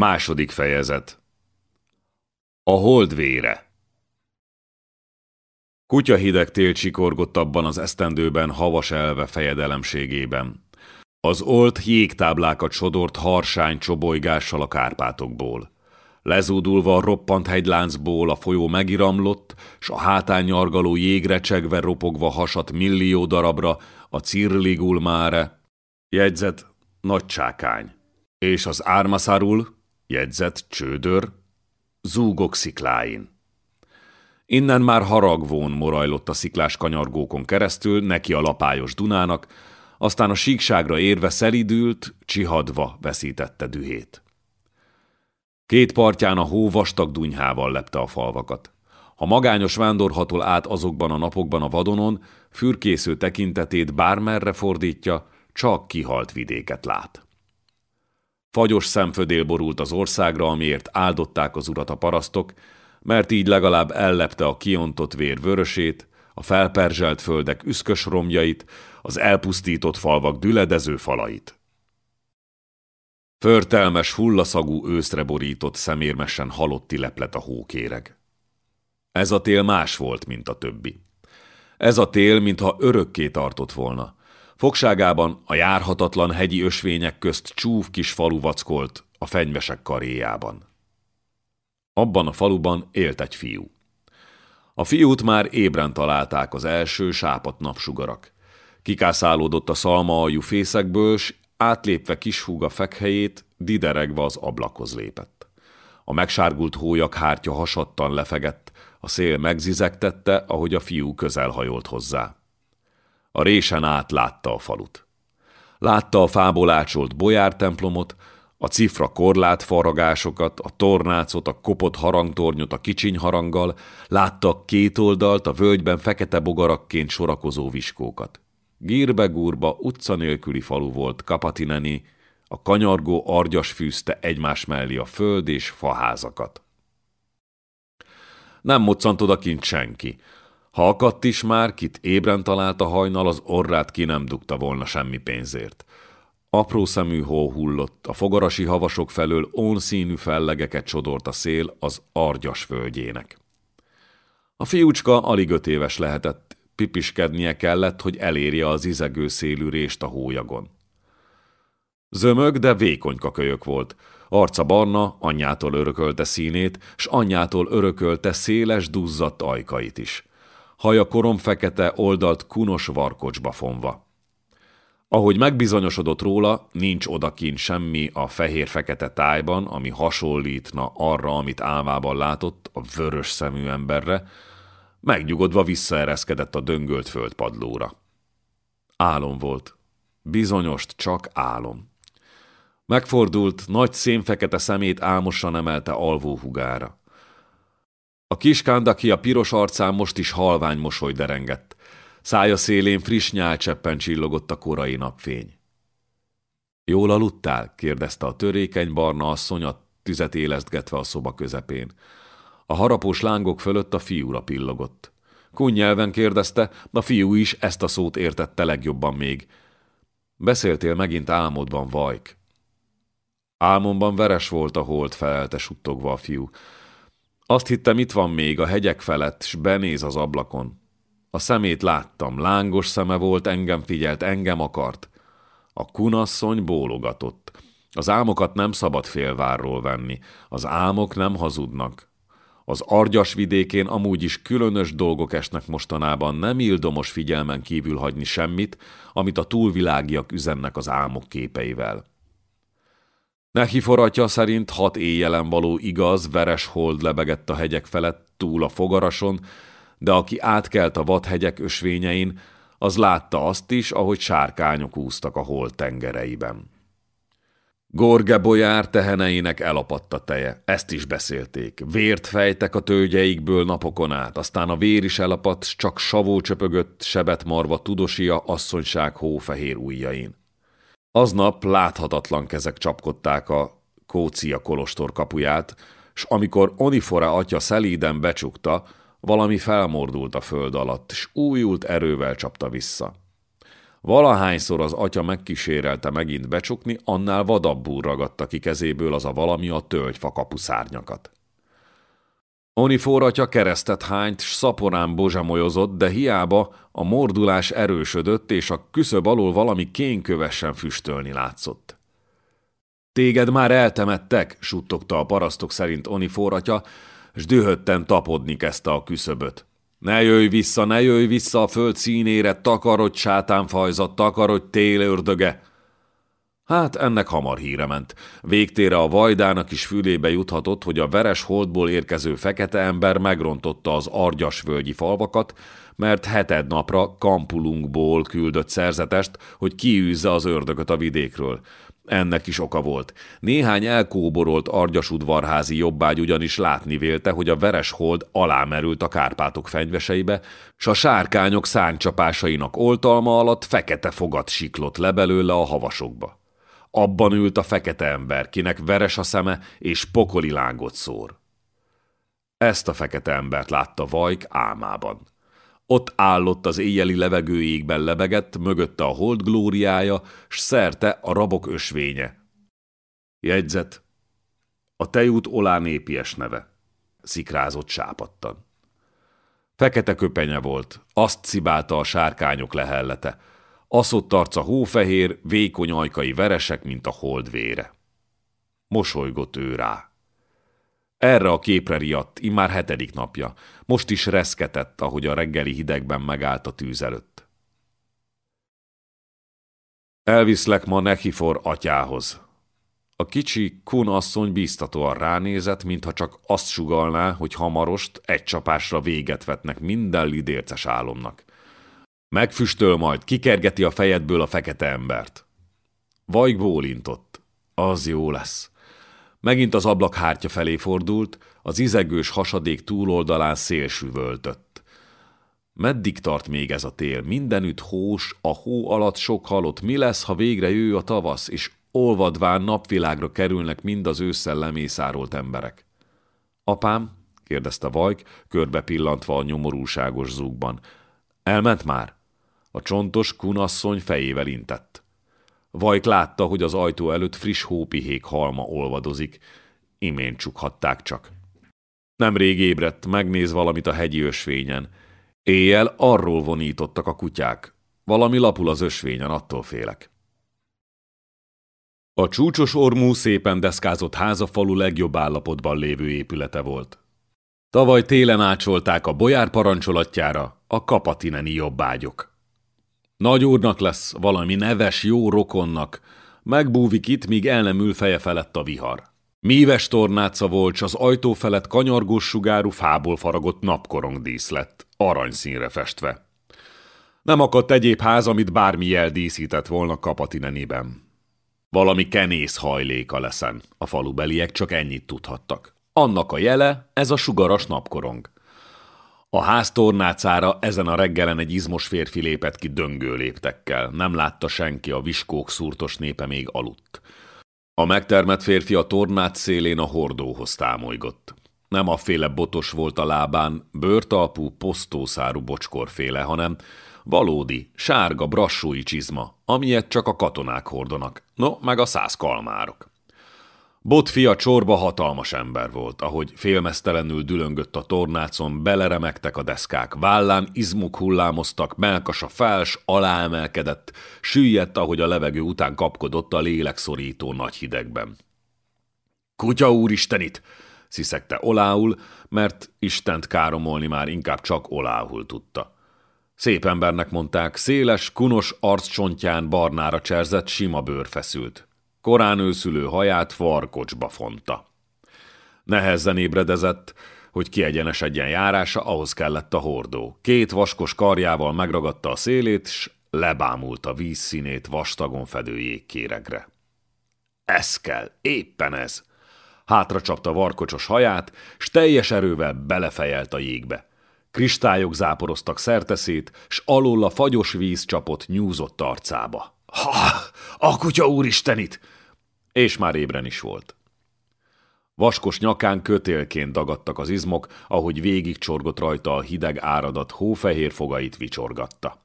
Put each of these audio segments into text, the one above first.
Második fejezet A hold vére Kutya hideg tél csikorgott abban az esztendőben havas elve fejedelemségében. Az olt jégtáblákat sodort harsány csobolygással a Kárpátokból. Lezúdulva a roppant hegyláncból a folyó megiramlott, s a hátán nyargaló jégrecsegve ropogva hasat millió darabra a cirligul máre, jegyzet nagy csákány, és az ármaszárul, jegyzett csődör, zúgok szikláin. Innen már haragvón morajlott a sziklás kanyargókon keresztül, neki a lapályos Dunának, aztán a síkságra érve szelidült, csihadva veszítette dühét. Két partján a hó vastag dunyhával lepte a falvakat. Ha magányos vándorhatol át azokban a napokban a vadonon, fürkésző tekintetét bármerre fordítja, csak kihalt vidéket lát. Fagyos szemfödél borult az országra, amiért áldották az urat a parasztok, mert így legalább ellepte a kiontott vér vörösét, a felperzselt földek üszkös romjait, az elpusztított falvak düledező falait. Förtelmes, hullaszagú őszre borított szemérmesen halotti leplet a hókéreg. Ez a tél más volt, mint a többi. Ez a tél, mintha örökké tartott volna. Fogságában a járhatatlan hegyi ösvények közt csúf kis falu vackolt a fenyvesek karéjában. Abban a faluban élt egy fiú. A fiút már ébren találták az első sápat napsugarak. Kikászálódott a szalma aljú fészekből, s átlépve húga fekhelyét, dideregve az ablakhoz lépett. A megsárgult hólyak hártya hasadtan lefegett, a szél megzizegtette, ahogy a fiú közelhajolt hozzá. A résen át látta a falut. Látta a fából ácsolt bolyártemplomot, a cifra korlátfaragásokat, a tornácot, a kopott harangtornyot a kicsiny haranggal, látta két oldalt, a völgyben fekete bogarakként sorakozó viskókat. Gírbe-gúrba utca nélküli falu volt Kapatineni, a kanyargó argyas fűzte egymás mellé a föld és faházakat. Nem moccant odakint senki. Ha akadt is már, kit ébren talált a hajnal, az orrát ki nem dugta volna semmi pénzért. Apró szemű hó hullott, a fogarasi havasok felől ónszínű fellegeket csodort a szél az argyas völgyének. A fiúcska alig öt éves lehetett, pipiskednie kellett, hogy elérje az izegő szélű rést a hójagon. Zömög, de vékonyka kölyök volt. Arca barna, anyjától örökölte színét, s anyjától örökölte széles, duzzadt ajkait is. Haja korom fekete, oldalt kunos varkocsba fonva. Ahogy megbizonyosodott róla, nincs odakint semmi a fehér-fekete tájban, ami hasonlítna arra, amit álmában látott, a vörös szemű emberre, megnyugodva visszaereszkedett a döngölt földpadlóra. Álom volt. Bizonyost csak álom. Megfordult, nagy szénfekete szemét álmosan emelte alvó hugára. A kiskándaki a piros arcán most is halvány mosoly derengett. Szája szélén friss nyálcseppen csillogott a korai napfény. Jól aludtál? kérdezte a törékeny barna asszony a tüzet élesztgetve a szoba közepén. A harapós lángok fölött a fiúra pillogott. Kunnyelven kérdezte, a fiú is ezt a szót értette legjobban még. Beszéltél megint álmodban, Vajk. Álmomban veres volt a hold, felelte suttogva a fiú. Azt hittem, itt van még a hegyek felett, s benéz az ablakon. A szemét láttam, lángos szeme volt, engem figyelt, engem akart. A kunasszony bólogatott. Az álmokat nem szabad félvárról venni, az álmok nem hazudnak. Az argyas vidékén amúgy is különös dolgok esnek mostanában, nem ildomos figyelmen kívül hagyni semmit, amit a túlvilágiak üzennek az álmok képeivel. Neki forratja szerint hat éjjelen való igaz, veres hold lebegett a hegyek felett túl a fogarason, de aki átkelt a vadhegyek ösvényein, az látta azt is, ahogy sárkányok úztak a hold tengereiben. Gorge bolyár teheneinek elapadt a teje, ezt is beszélték. Vért fejtek a tőgyeikből napokon át, aztán a vér is elapadt, csak savó csöpögött sebet marva tudosia asszonyság hófehér ujjain. Aznap láthatatlan kezek csapkodták a Kócia kolostor kapuját, s amikor Onifora atya szelíden becsukta, valami felmordult a föld alatt, s újult erővel csapta vissza. Valahányszor az atya megkísérelte megint becsukni, annál vadabbul ragadta ki kezéből az a valami a tölgyfa kapuszárnyakat. Onifor atya keresztet hányt, s szaporán bozsamolyozott, de hiába a mordulás erősödött, és a küszöb alól valami kénkövesen füstölni látszott. Téged már eltemettek, suttogta a parasztok szerint Onifor atya, s dühötten tapodni kezdte a küszöböt. Ne jöjj vissza, ne jöjj vissza a föld színére, takarodj sátánfajzat, takarodj télördöge! Hát ennek hamar híre ment. Végtére a vajdának is fülébe juthatott, hogy a veres holdból érkező fekete ember megrontotta az argyasvölgyi falvakat, mert heted napra kampulunkból küldött szerzetest, hogy kiűzze az ördögöt a vidékről. Ennek is oka volt. Néhány elkóborolt argyasudvarházi jobbágy ugyanis látni vélte, hogy a veres hold alámerült a Kárpátok fenyveseibe, s a sárkányok száncsapásainak oltalma alatt fekete fogat siklott le belőle a havasokba. Abban ült a fekete ember, kinek veres a szeme és pokoli lángot szór. Ezt a fekete embert látta Vajk álmában. Ott állott az éjjeli levegőjékben lebegett, mögötte a hold glóriája, s szerte a rabok ösvénye. Jegyzet. A tejút Olá népies neve. Szikrázott sápattan. Fekete köpenye volt, azt cibálta a sárkányok lehellete. Aszott arca hófehér, vékony ajkai veresek, mint a hold vére. Mosolygott ő rá. Erre a képre riadt, immár hetedik napja. Most is reszketett, ahogy a reggeli hidegben megállt a tűz előtt. Elviszlek ma Nechifor atyához. A kicsi kun asszony bíztatóan ránézett, mintha csak azt sugalná, hogy hamarost egy csapásra véget vetnek minden lidérces álomnak. Megfüstöl majd, kikergeti a fejedből a fekete embert. Vajk bólintott. Az jó lesz. Megint az ablak hártya felé fordult, az izegős hasadék túloldalán szélsüvöltött. Meddig tart még ez a tél? Mindenütt hós, a hó alatt sok halott. Mi lesz, ha végre jő a tavasz, és olvadván napvilágra kerülnek mind az ősszel lemészárolt emberek? Apám? kérdezte Vajk, körbe pillantva a nyomorúságos zúgban. Elment már? A csontos kunasszony fejével intett. Vajk látta, hogy az ajtó előtt friss hópihék halma olvadozik. Imént csukhatták csak. Nemrég ébredt, megnéz valamit a hegyi ösvényen. Éjjel arról vonítottak a kutyák. Valami lapul az ösvényen, attól félek. A csúcsos ormú szépen deszkázott háza legjobb állapotban lévő épülete volt. Tavaly télen ácsolták a bolyár parancsolatjára a kapatineni jobbágyok. Nagy úrnak lesz, valami neves jó rokonnak. Megbúvik itt, míg el nem ül feje felett a vihar. Míves tornáca volt, az ajtó felett kanyargós sugárú fából faragott napkorong dísz lett, aranyszínre festve. Nem akadt egyéb ház, amit bármi jel díszített volna kapatineniben. Valami kenész hajléka leszen, a falubeliek csak ennyit tudhattak. Annak a jele ez a sugaras napkorong. A ház tornácára ezen a reggelen egy izmos férfi lépett ki döngő léptekkel. Nem látta senki, a viskók szúrtos népe még aludt. A megtermett férfi a tornát szélén a hordóhoz támolygott. Nem a féle botos volt a lábán, bőrtalpú, posztószárú bocskorféle, hanem valódi, sárga, brassói csizma, amilyet csak a katonák hordonak, no, meg a száz kalmárok. Botfia csorba hatalmas ember volt, ahogy félmeztelenül dülöngött a tornácon, beleremegtek a deszkák, vállán izmuk hullámoztak, melkasa fels, aláemelkedett, süllyedt, ahogy a levegő után kapkodott a lélekszorító nagy hidegben. Kutya úristenit! sziszegte olául, mert Istent káromolni már inkább csak olául tudta. Szép embernek mondták, széles, kunos arccsontján barnára cserzett, sima bőr feszült. Korán őszülő haját farkocsba fonta. Nehezen ébredezett, hogy kiegyenesedjen járása, ahhoz kellett a hordó. Két vaskos karjával megragadta a szélét, s lebámult a vízszínét vastagon fedő jégkéregre. Ez kell, éppen ez! Hátra csapta varkocsos haját, s teljes erővel belefejelt a jégbe. Kristályok záporoztak szerteszét, s alól a fagyos víz csapott nyúzott arcába. Ha, a kutya úristenit! És már ébren is volt. Vaskos nyakán kötélként dagadtak az izmok, ahogy végig csorgott rajta a hideg áradat hófehér fogait vicsorgatta.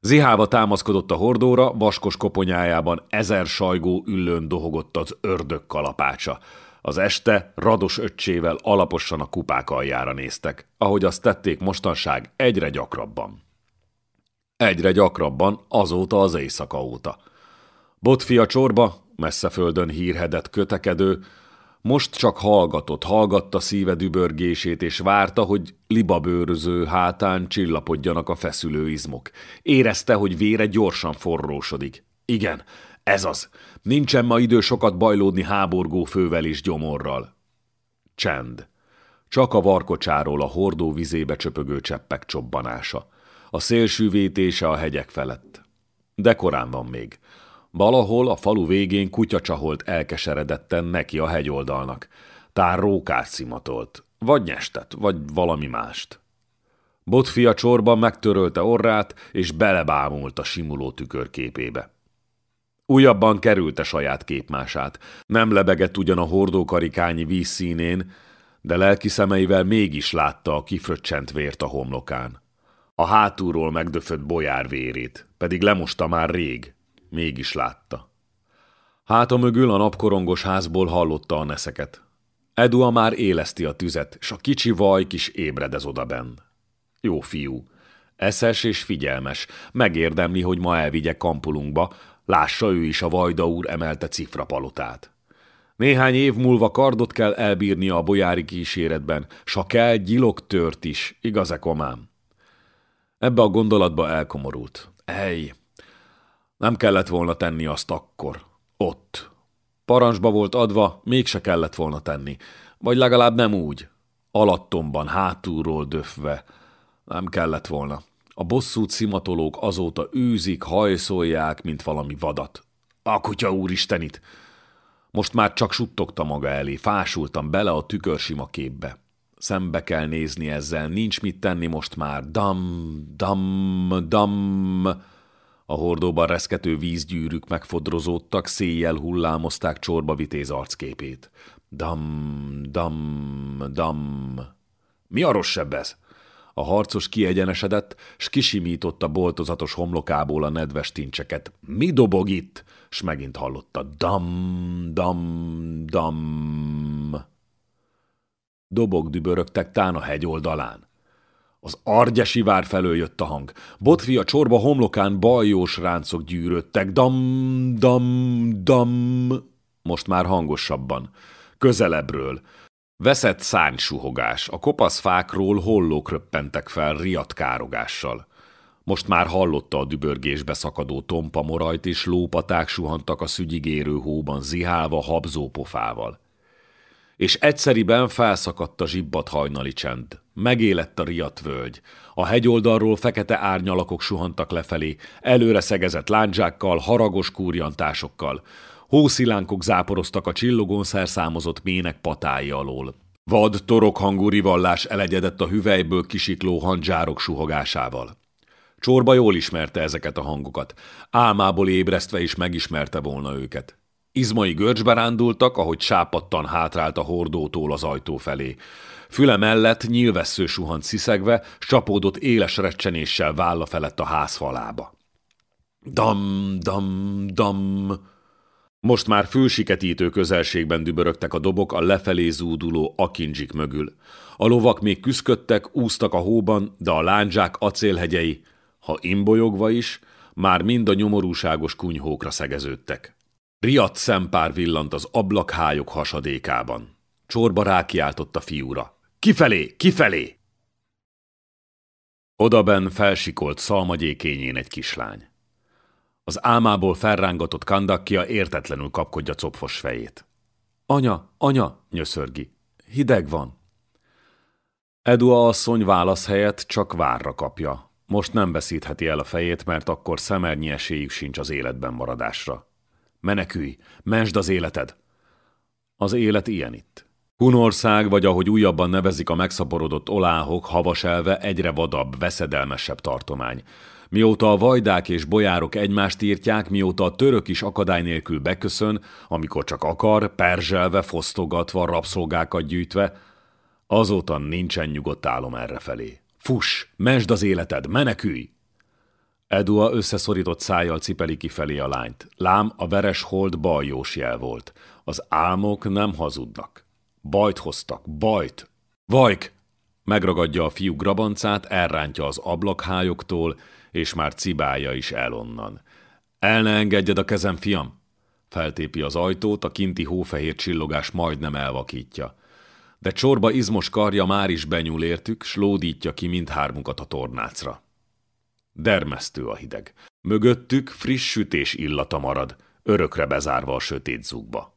Zihálva támaszkodott a hordóra, vaskos koponyájában ezer sajgó üllőn dohogott az ördög kalapácsa. Az este rados öccsével alaposan a kupák aljára néztek, ahogy azt tették mostanság egyre gyakrabban. Egyre gyakrabban azóta az éjszaka óta. Botfia csorba, messze földön hírhedett kötekedő, most csak hallgatott, hallgatta szíve dübörgését, és várta, hogy libabőröző hátán csillapodjanak a feszülő izmok. Érezte, hogy vére gyorsan forrósodik. Igen, ez az. Nincsen ma idő sokat bajlódni háborgó fővel és gyomorral. Csend. Csak a varkocsáról a hordó vizébe csöpögő cseppek csobbanása. A szélsűvétése a hegyek felett. De korán van még. Valahol a falu végén kutya csaholt elkeseredetten neki a hegyoldalnak. Tár rókát szimatolt. Vagy nyestet, vagy valami mást. Botfia csorban megtörölte orrát, és belebámult a simuló tükörképébe. Újabban kerülte saját képmását. Nem lebegett ugyan a hordókarikányi vízszínén, de lelki szemeivel mégis látta a kifröccsent vért a homlokán. A hátulról megdöfött bolyár vérét, pedig lemosta már rég, Mégis látta. Háta mögül a napkorongos házból hallotta a neszeket. Edua már éleszti a tüzet, s a kicsi vaj kis ébredez odabenn. Jó fiú, eszes és figyelmes, megérdemli, hogy ma elvigye kampulunkba, lássa ő is a Vajda úr emelte cifra palotát. Néhány év múlva kardot kell elbírnia a bojári kíséretben, s ha kell, gyilok tört is, igaz-e komám? Ebbe a gondolatba elkomorult. Ej, nem kellett volna tenni azt akkor. Ott. Parancsba volt adva, mégse kellett volna tenni. Vagy legalább nem úgy. Alattomban, hátulról döfve. Nem kellett volna. A bosszút szimatolók azóta űzik, hajszolják, mint valami vadat. A kutya úristenit! Most már csak suttogta maga elé, fásultam bele a tükörsima képbe. Szembe kell nézni ezzel, nincs mit tenni most már. Dam, dam, dam... A hordóban reszkető vízgyűrűk megfodrozódtak, széjjel hullámozták csorba vitéz arcképét. Dam, dam, dam. Mi a rosszabb ez? A harcos kiegyenesedett, s kisimította boltozatos homlokából a nedves tincseket. Mi dobog itt? S megint hallotta. Dam, dam, dam. Dobog dübörögtek tán a hegy oldalán. Az argyesi vár felől jött a hang. Botvi a csorba homlokán bajós ráncok gyűröttek. Dam, dam, dam. Most már hangosabban. Közelebbről. Veszett szánysuhogás. A kopasz fákról hollók röppentek fel riadt károgással. Most már hallotta a dübörgésbe szakadó tompa morajt, és lópaták suhantak a szügyigérő hóban zihálva habzó pofával és egyszeriben felszakadt a zsibbat hajnali csend. Megélett a riadt völgy. A hegyoldalról fekete árnyalakok suhantak lefelé, előre szegezett lándzsákkal, haragos kúrjantásokkal. Hószilánkok záporoztak a csillogón szerszámozott mének patái alól. Vad, torok hangú rivallás elegyedett a hüvelyből kisikló handzsárok suhogásával. Csorba jól ismerte ezeket a hangokat. Álmából ébresztve is megismerte volna őket. Izmai görcsbe rándultak, ahogy sápadtan hátrált a hordótól az ajtó felé. Füle mellett nyílvessző suhant sziszegve, csapódott éles recsenéssel válla felett a ház falába. Dam, dam, dam. Most már fülsiketítő közelségben dübörögtek a dobok a lefelé zúduló akincsik mögül. A lovak még küszködtek, úztak a hóban, de a lándzsák acélhegyei, ha imbolyogva is, már mind a nyomorúságos kunyhókra szegeződtek. Riadt szempár villant az ablakhályok hasadékában. Csorba rákiáltott a fiúra. Kifelé, kifelé! Odaben felsikolt szalmagyékényén egy kislány. Az álmából felrángatott kandakkia értetlenül kapkodja copfos fejét. Anya, anya, nyöszörgi, hideg van. Edua asszony válasz helyett csak várra kapja. Most nem veszítheti el a fejét, mert akkor szemernyi esélyük sincs az életben maradásra. Menekülj, mensd az életed! Az élet ilyen itt. Hunország, vagy ahogy újabban nevezik a megszaporodott oláhok, havaselve egyre vadabb, veszedelmesebb tartomány. Mióta a vajdák és bojárok egymást írtják, mióta a török is akadály nélkül beköszön, amikor csak akar, perzselve, fosztogatva, rabszolgákat gyűjtve, azóta nincsen nyugodt álom errefelé. Fuss, mensd az életed, menekülj! Edua összeszorított szájjal cipeli kifelé a lányt. Lám a veres hold bajós jel volt. Az álmok nem hazudnak. Bajt hoztak, bajt. Vajk! Megragadja a fiú grabancát, elrántja az ablakhájoktól, és már cibálja is el onnan. El ne engedjed a kezem, fiam! Feltépi az ajtót, a kinti hófehér csillogás majdnem elvakítja. De csorba izmos karja már is benyúl értük, s lódítja ki mindhármukat a tornácra. Dermesztő a hideg. Mögöttük friss sütés illata marad, örökre bezárva a sötét zugba.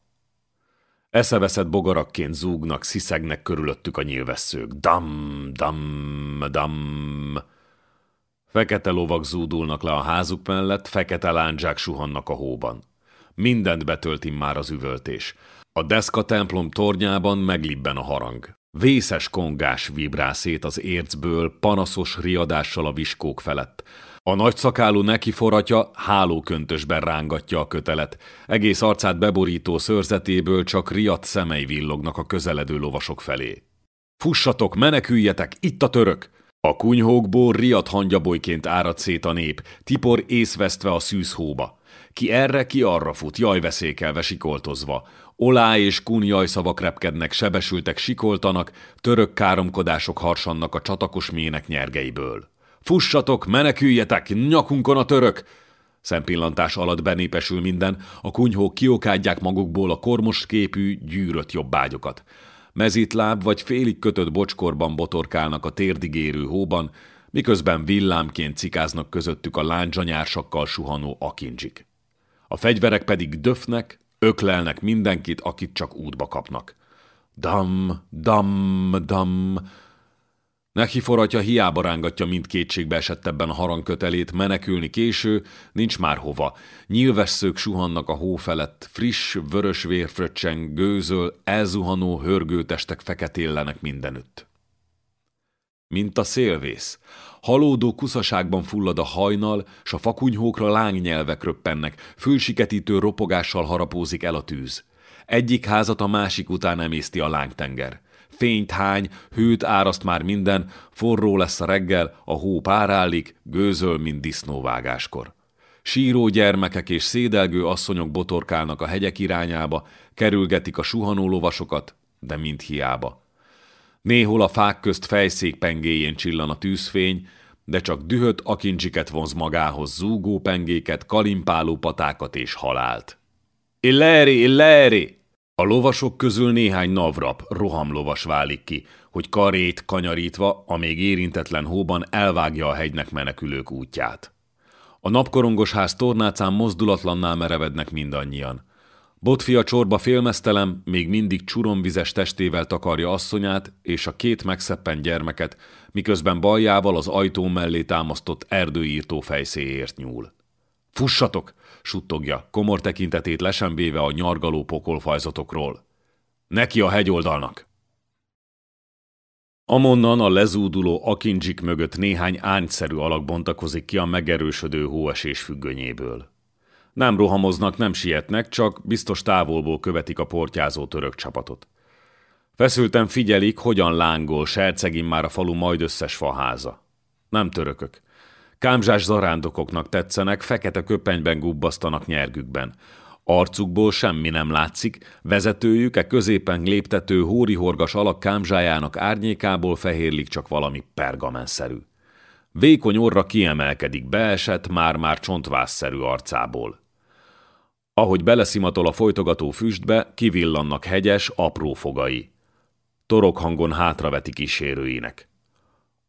Eszeveszett bogarakként zúgnak, sziszegnek körülöttük a nyilvesszők. Dam, dam, dam. Fekete lovak zúdulnak le a házuk mellett, fekete lándzsák suhannak a hóban. Mindent betölt már az üvöltés. A deszka templom tornyában meglibben a harang. Vészes kongás vibrál az ércből, panaszos riadással a viskók felett. A nagyszakálú neki forratja hálóköntösben rángatja a kötelet. Egész arcát beborító szörzetéből csak riadt szemei villognak a közeledő lovasok felé. Fussatok, meneküljetek, itt a török! A kunyhókból riadt hangyabolyként árad szét a nép, tipor észvesztve a szűzhóba. Ki erre, ki arra fut, jaj veszékelve sikoltozva. Olá és kun jajszavak repkednek, sebesültek sikoltanak, török káromkodások harsannak a csatakos mének nyergeiből. Fussatok, meneküljetek, nyakunkon a török! Szempillantás alatt benépesül minden, a kunyhók kiokádják magukból a kormos képű, gyűrött jobbágyokat. Mezitláb vagy félig kötött bocskorban botorkálnak a térdigérő hóban, miközben villámként cikáznak közöttük a lándzsanyársakkal suhanó akincsik. A fegyverek pedig döfnek, öklelnek mindenkit, akit csak útba kapnak. Dam, dam, dam, Neki forratja hiába rángatja mind kétségbe esettebben a harangkötelét, menekülni késő, nincs már hova. Nyilvesszők suhannak a hó felett, friss, vörös vérfröccseng, gőzöl, elzuhanó hörgőtestek feketéllenek mindenütt. Mint a szélvész. Halódó kuszaságban fullad a hajnal, s a fakunyhókra lángnyelvek röppennek, fülsiketítő ropogással harapózik el a tűz. Egyik házat a másik után emészti a lángtenger fényt hány, hőt áraszt már minden, forró lesz a reggel, a hó párállik, gőzöl, mint disznóvágáskor. Síró gyermekek és szédelgő asszonyok botorkálnak a hegyek irányába, kerülgetik a suhanó lovasokat, de mind hiába. Néhol a fák közt fejszék pengéjén csillan a tűzfény, de csak dühött akincsiket vonz magához, zúgó pengéket, kalimpáló patákat és halált. Illeri, illeri! A lovasok közül néhány navrap, rohamlovas válik ki, hogy karét kanyarítva a még érintetlen hóban elvágja a hegynek menekülők útját. A napkorongos ház tornácán mozdulatlannál merevednek mindannyian. Botfia csorba félmeztelem, még mindig csuromvizes testével takarja asszonyát és a két megszeppen gyermeket, miközben baljával az ajtó mellé támasztott erdőírtó fejszéért nyúl. Fussatok! suttogja, komor tekintetét lesembéve a nyargaló pokolfajzatokról. Neki a hegyoldalnak! Amonnan a lezúduló akincsik mögött néhány ányszerű alak bontakozik ki a megerősödő hóesés függönyéből. Nem rohamoznak, nem sietnek, csak biztos távolból követik a portyázó török csapatot. Feszülten figyelik, hogyan lángol, sercegin már a falu majd összes faháza. Nem törökök. Kámzsás zarándokoknak tetszenek, fekete köpenyben gubbasztanak nyergükben. Arcukból semmi nem látszik, vezetőjük e középen léptető hórihorgas alak kámzsájának árnyékából fehérlik csak valami pergamenszerű. Vékony orra kiemelkedik beesett, már-már csontvásszerű arcából. Ahogy beleszimatol a folytogató füstbe, kivillannak hegyes, apró fogai. Torok hangon hátraveti kísérőinek.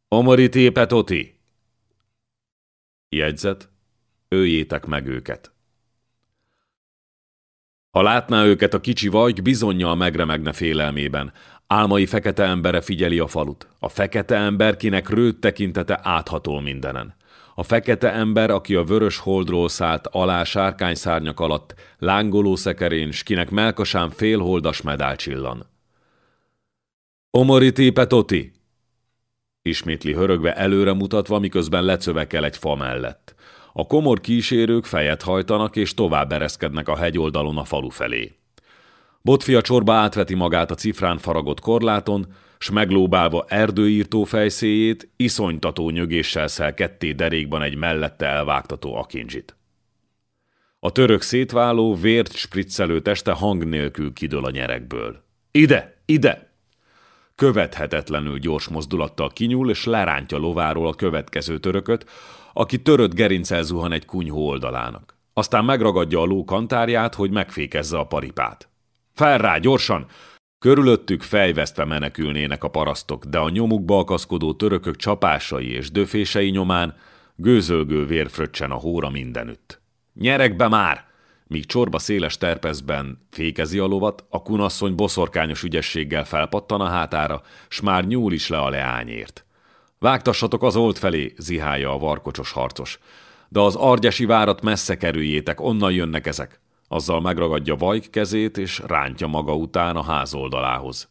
Omori tépet, Oti! Jegyzet, öljétek meg őket. Ha látná őket a kicsi vajk, bizonyal megremegne félelmében. Álmai fekete embere figyeli a falut. A fekete ember, kinek rőt tekintete áthatol mindenen. A fekete ember, aki a vörös holdról szállt alá sárkányszárnyak alatt, lángoló szekerén, s kinek melkasán félholdas medál csillan. Omoriti petoti! Ismétli hörögve előre mutatva, miközben lecövekel egy fa mellett. A komor kísérők fejet hajtanak és tovább ereszkednek a hegyoldalon a falu felé. Botfia csorba átveti magát a cifrán faragott korláton, s meglóbálva erdőírtó fejszéjét, iszonytató nyögéssel szel ketté derékban egy mellette elvágtató akinzsit. A török szétváló, vért spriccelő teste hang nélkül kidől a nyerekből. Ide, ide! Követhetetlenül gyors mozdulattal kinyúl, és lerántja lováról a következő törököt, aki törött gerincel zuhan egy kunyhó oldalának. Aztán megragadja a ló kantárját, hogy megfékezze a paripát. Fel rá, gyorsan! Körülöttük fejvesztve menekülnének a parasztok, de a nyomukba akaszkodó törökök csapásai és döfései nyomán gőzölgő vér fröccsen a hóra mindenütt. Nyerek be már! Míg csorba széles terpezben fékezi a lovat, a kunasszony boszorkányos ügyességgel felpattan a hátára, s már nyúl is le a leányért. Vágtassatok az old felé, zihálja a varkocsos harcos. De az argyesi várat messze kerüljétek, onnan jönnek ezek. Azzal megragadja Vajk kezét, és rántja maga után a ház oldalához.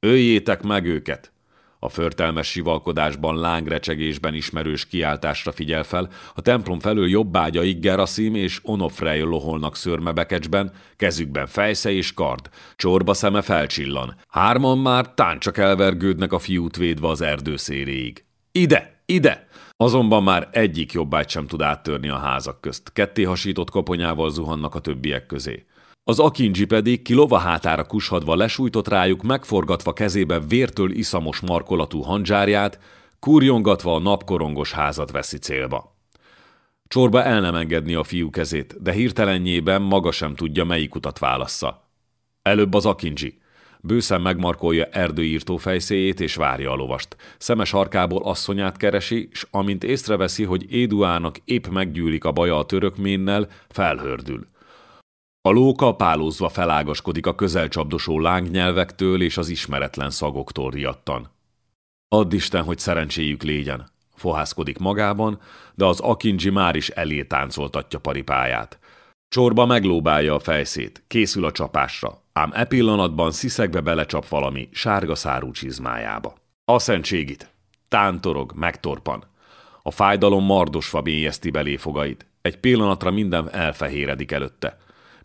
Öljétek meg őket! A förtelmes sivalkodásban, lángrecsegésben ismerős kiáltásra figyel fel, a templom felől jobbágyaig Gerasim és Onofrej loholnak szörmebekecsben, kezükben fejsze és kard. Csorba szeme felcsillan. Hárman már táncsak elvergődnek a fiút védve az erdőszéréig. Ide! Ide! Azonban már egyik jobbágy sem tud áttörni a házak közt. Ketté hasított koponyával zuhannak a többiek közé. Az akinji pedig ki lovahátára kushadva lesújtott rájuk, megforgatva kezébe vértől iszamos markolatú handzsárját, kurjongatva a napkorongos házat veszi célba. Csorba el nem engedni a fiú kezét, de hirtelenjében maga sem tudja, melyik utat válassza. Előbb az akinji. Bőszen megmarkolja erdőírtó fejszéjét és várja a lovast. Szemes arkából asszonyát keresi, s amint észreveszi, hogy Éduának épp meggyűlik a baja a törökménnel, felhördül. A lóka pálózva felágaskodik a közelcsapdosó lángnyelvektől és az ismeretlen szagoktól riadtan. Add Isten, hogy szerencséjük légyen, fohászkodik magában, de az akinji már is elé táncoltatja paripáját. Csorba meglóbálja a fejszét, készül a csapásra, ám e pillanatban sziszegbe belecsap valami sárga szárú csizmájába. A szentségit! Tántorog, megtorpan. A fájdalom mardosva bélyezti belé fogait. Egy pillanatra minden elfehéredik előtte –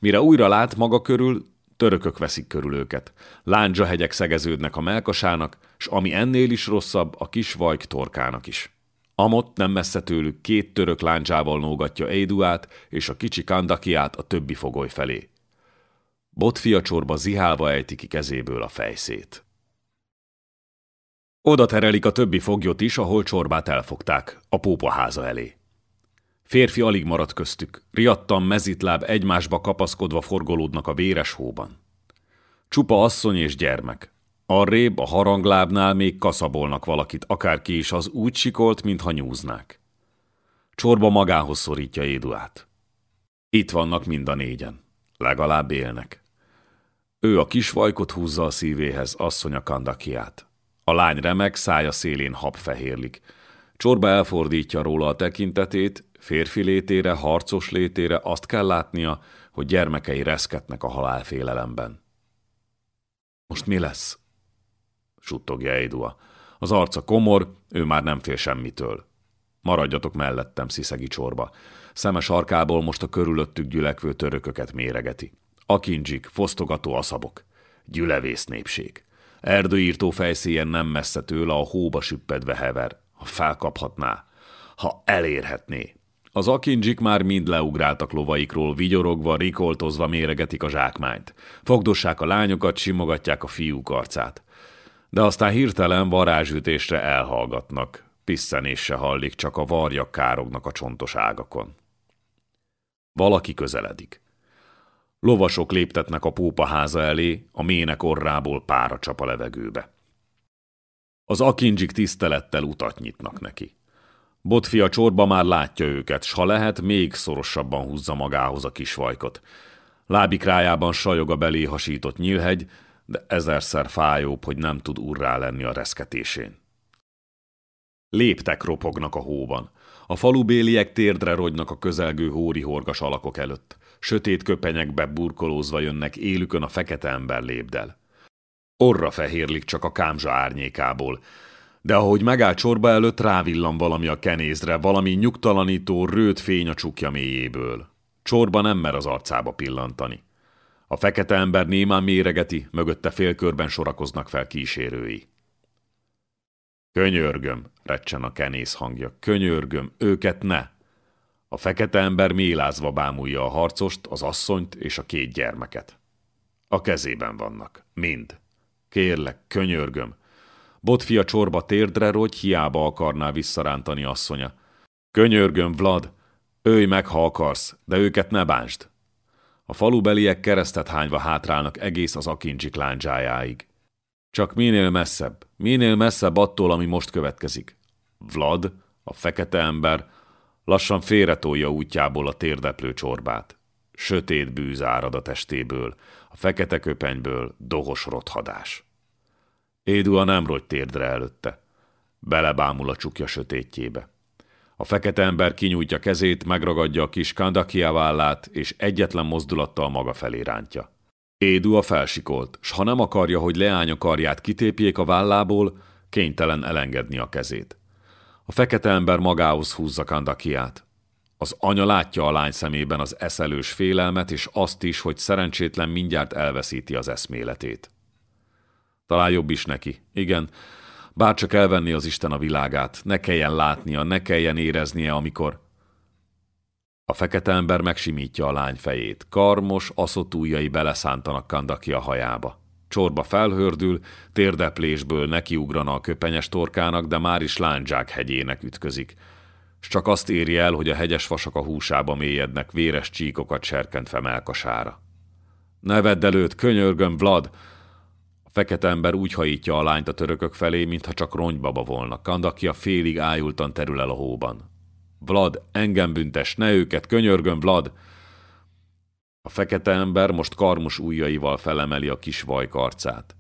Mire újra lát maga körül, törökök veszik körül őket. hegyek szegeződnek a melkasának, s ami ennél is rosszabb, a kis vajk torkának is. Amott nem messze tőlük két török láncsával nógatja Éduát és a kicsi Kandakiát a többi fogoly felé. Botfia csorba zihálva ejti ki kezéből a fejszét. Oda terelik a többi foglyot is, ahol csorbát elfogták, a pópa háza elé. Férfi alig maradt köztük, riadtan mezitláb egymásba kapaszkodva forgolódnak a véres hóban. Csupa asszony és gyermek. Arrébb a haranglábnál még kaszabolnak valakit, akárki is az úgy sikolt, mintha nyúznák. Csorba magához szorítja Éduát. Itt vannak mind a négyen. Legalább élnek. Ő a kisvajkot húzza a szívéhez, asszonya kandakiát. A lány remek, szája szélén habfehérlik. Csorba elfordítja róla a tekintetét, Férfi létére, harcos létére azt kell látnia, hogy gyermekei reszketnek a halálfélelemben. Most mi lesz? suttogja Eidua. Az arca komor, ő már nem fél semmitől. Maradjatok mellettem, sziszegi csorba. Szeme sarkából most a körülöttük gyülekvő törököket méregeti. Akincsik, fosztogató aszabok. Gyülevész népség. Erdőírtó fejszéjen nem messze tőle a hóba süppedve hever. Ha felkaphatná, ha elérhetné. Az akincsik már mind leugráltak lovaikról, vigyorogva, rikoltozva méregetik a zsákmányt. Fogdossák a lányokat, simogatják a fiúk arcát. De aztán hirtelen varázsütésre elhallgatnak. Pisszenés se hallik, csak a varjak kárognak a csontos ágakon. Valaki közeledik. Lovasok léptetnek a pópa háza elé, a mének orrából pára csap a levegőbe. Az akincsik tisztelettel utat nyitnak neki. Botfia csorba már látja őket, s ha lehet, még szorosabban húzza magához a kisvajkot. Lábikrájában sajog a belé hasított nyílhegy, de ezerszer fájóbb, hogy nem tud urrá lenni a reszketésén. Léptek ropognak a hóban. A falubéliek térdre rogynak a közelgő hóri horgas alakok előtt. Sötét köpenyekbe burkolózva jönnek élükön a fekete ember lépdel. Orra fehérlik csak a kámzsa árnyékából, de ahogy megállt sorba előtt, rávillan valami a kenézre, valami nyugtalanító, rőt fény a csukja mélyéből. Csorba nem mer az arcába pillantani. A fekete ember némán méregeti, mögötte félkörben sorakoznak fel kísérői. Könyörgöm, recsen a kenész hangja, könyörgöm, őket ne! A fekete ember mélázva bámulja a harcost, az asszonyt és a két gyermeket. A kezében vannak, mind. Kérlek, könyörgöm. Botfia csorba térdre rogy, hiába akarná visszarántani asszonya. Könyörgöm, Vlad, őj meg, ha akarsz, de őket ne bánsd. A falubeliek keresztet hányva hátrálnak egész az akincsik lándzsájáig. Csak minél messzebb, minél messzebb attól, ami most következik. Vlad, a fekete ember, lassan félretolja útjából a térdeplő csorbát. Sötét bűz árad a testéből, a fekete köpenyből dohos rothadás. Édua nem rogy térdre előtte. Belebámul a csukja sötétjébe. A fekete ember kinyújtja kezét, megragadja a kis kandakia vállát, és egyetlen mozdulattal maga felé rántja. Édu a felsikolt, s ha nem akarja, hogy leánya karját kitépjék a vállából, kénytelen elengedni a kezét. A fekete ember magához húzza Kandakiát. Az anya látja a lány szemében az eszelős félelmet, és azt is, hogy szerencsétlen mindjárt elveszíti az eszméletét. Talán jobb is neki. Igen, bárcsak elvenni az Isten a világát, ne kelljen látnia, ne kelljen éreznie, amikor... A fekete ember megsimítja a lány fejét. Karmos, aszott ujjai beleszántanak Kandaki a hajába. Csorba felhördül, térdeplésből nekiugrana a köpenyes torkának, de már is lándzsák hegyének ütközik. S csak azt éri el, hogy a hegyes vasak a húsába mélyednek, véres csíkokat serkentve melkasára. Ne vedd előtt, könyörgöm, Vlad! A fekete ember úgy hajítja a lányt a törökök felé, mintha csak ronybaba volna. Kandakia félig ájultan terül el a hóban. Vlad, engem büntes, ne őket, könyörgöm, Vlad! A fekete ember most karmos ujjaival felemeli a kis vajk arcát.